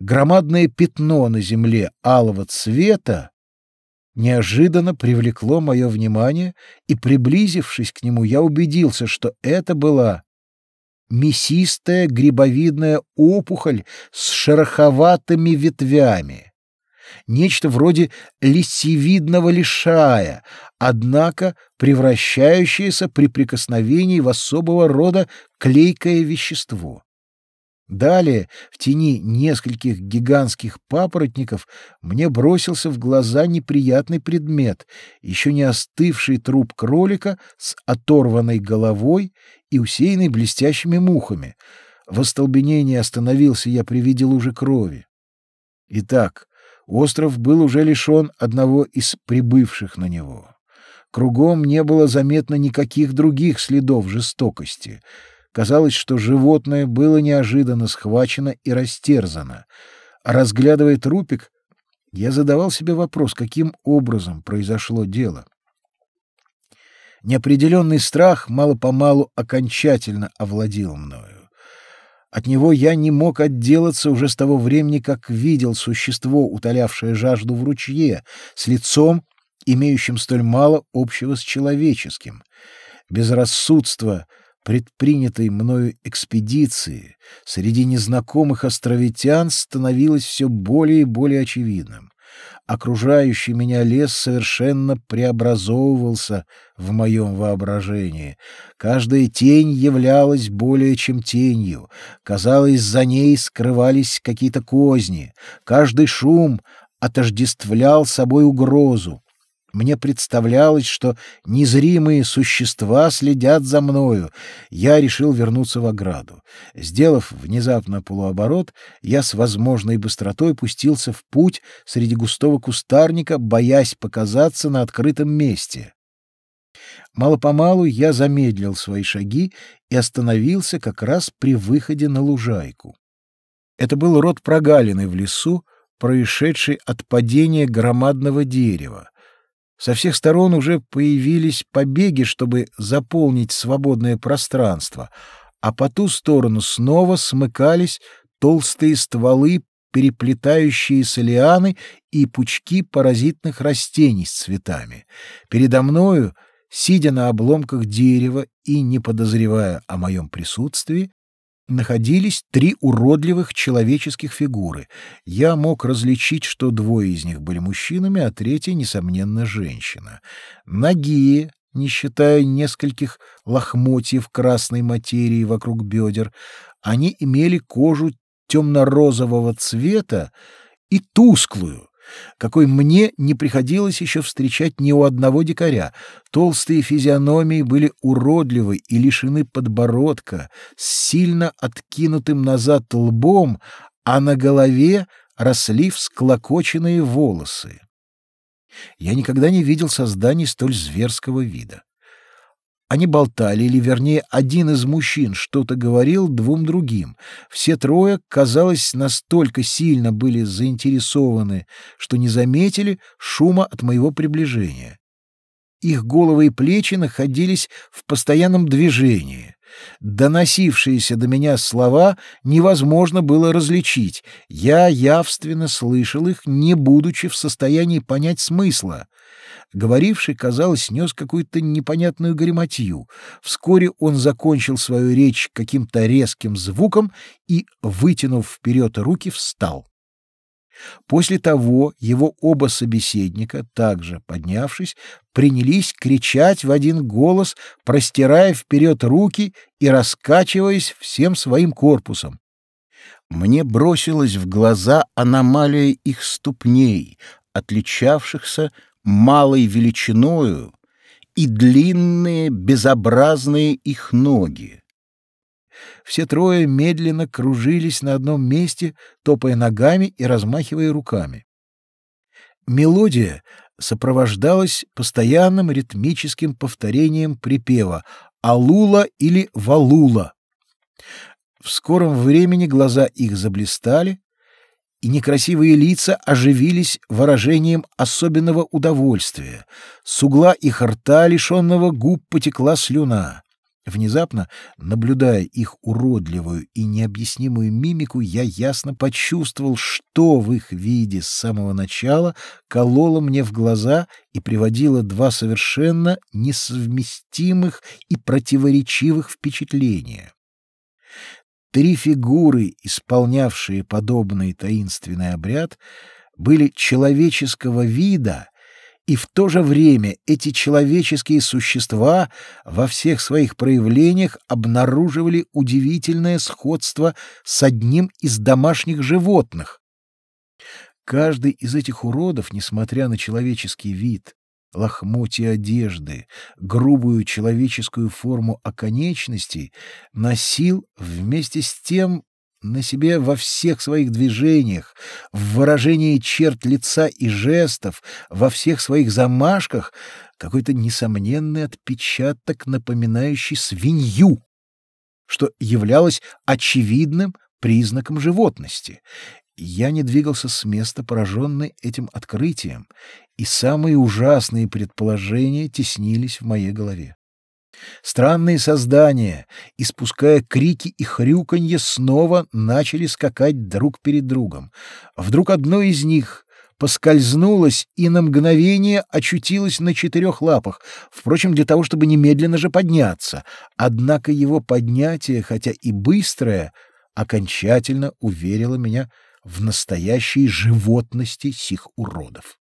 громадное пятно на земле алого цвета неожиданно привлекло мое внимание, и, приблизившись к нему, я убедился, что это была мясистая грибовидная опухоль с шероховатыми ветвями. Нечто вроде лисьевидного лишая, однако превращающееся при прикосновении в особого рода клейкое вещество. Далее, в тени нескольких гигантских папоротников, мне бросился в глаза неприятный предмет, еще не остывший труп кролика с оторванной головой и усеянный блестящими мухами. В остолбенении остановился я при виде лужи крови. Итак, остров был уже лишен одного из прибывших на него. Кругом не было заметно никаких других следов жестокости — Казалось, что животное было неожиданно схвачено и растерзано. Разглядывая трупик, я задавал себе вопрос, каким образом произошло дело. Неопределенный страх мало-помалу окончательно овладел мною. От него я не мог отделаться уже с того времени, как видел существо, утолявшее жажду в ручье, с лицом, имеющим столь мало общего с человеческим. Безрассудство — предпринятой мною экспедиции среди незнакомых островитян становилось все более и более очевидным. Окружающий меня лес совершенно преобразовывался в моем воображении. Каждая тень являлась более чем тенью. Казалось, за ней скрывались какие-то козни. Каждый шум отождествлял собой угрозу. Мне представлялось, что незримые существа следят за мною. Я решил вернуться в ограду. Сделав внезапно полуоборот, я с возможной быстротой пустился в путь среди густого кустарника, боясь показаться на открытом месте. Мало-помалу я замедлил свои шаги и остановился как раз при выходе на лужайку. Это был род прогалины в лесу, происшедший от падения громадного дерева. Со всех сторон уже появились побеги, чтобы заполнить свободное пространство, а по ту сторону снова смыкались толстые стволы, переплетающиеся лианы и пучки паразитных растений с цветами. Передо мною, сидя на обломках дерева и не подозревая о моем присутствии, находились три уродливых человеческих фигуры. Я мог различить, что двое из них были мужчинами, а третья, несомненно, женщина. Ноги, не считая нескольких лохмотьев красной материи вокруг бедер, они имели кожу темно-розового цвета и тусклую, какой мне не приходилось еще встречать ни у одного дикаря. Толстые физиономии были уродливы и лишены подбородка, с сильно откинутым назад лбом, а на голове росли всклокоченные волосы. Я никогда не видел созданий столь зверского вида. Они болтали, или, вернее, один из мужчин что-то говорил двум другим. Все трое, казалось, настолько сильно были заинтересованы, что не заметили шума от моего приближения. Их головы и плечи находились в постоянном движении. Доносившиеся до меня слова невозможно было различить. Я явственно слышал их, не будучи в состоянии понять смысла. Говоривший, казалось, нес какую-то непонятную грематью. Вскоре он закончил свою речь каким-то резким звуком и, вытянув вперед руки, встал. После того его оба собеседника, также поднявшись, принялись кричать в один голос, простирая вперед руки и раскачиваясь всем своим корпусом. Мне бросилась в глаза аномалия их ступней, отличавшихся малой величиною, и длинные, безобразные их ноги. Все трое медленно кружились на одном месте, топая ногами и размахивая руками. Мелодия сопровождалась постоянным ритмическим повторением припева «Алула» или «Валула». В скором времени глаза их заблистали, и некрасивые лица оживились выражением особенного удовольствия. С угла их рта, лишенного губ, потекла слюна. Внезапно, наблюдая их уродливую и необъяснимую мимику, я ясно почувствовал, что в их виде с самого начала кололо мне в глаза и приводило два совершенно несовместимых и противоречивых впечатления. Три фигуры, исполнявшие подобный таинственный обряд, были человеческого вида и в то же время эти человеческие существа во всех своих проявлениях обнаруживали удивительное сходство с одним из домашних животных. Каждый из этих уродов, несмотря на человеческий вид, лохмотья одежды, грубую человеческую форму оконечностей, носил вместе с тем на себе во всех своих движениях, в выражении черт лица и жестов, во всех своих замашках какой-то несомненный отпечаток, напоминающий свинью, что являлось очевидным признаком животности. Я не двигался с места, пораженный этим открытием, и самые ужасные предположения теснились в моей голове. Странные создания, испуская крики и хрюканье, снова начали скакать друг перед другом. Вдруг одно из них поскользнулось и на мгновение очутилось на четырех лапах, впрочем, для того, чтобы немедленно же подняться. Однако его поднятие, хотя и быстрое, окончательно уверило меня в настоящей животности сих уродов.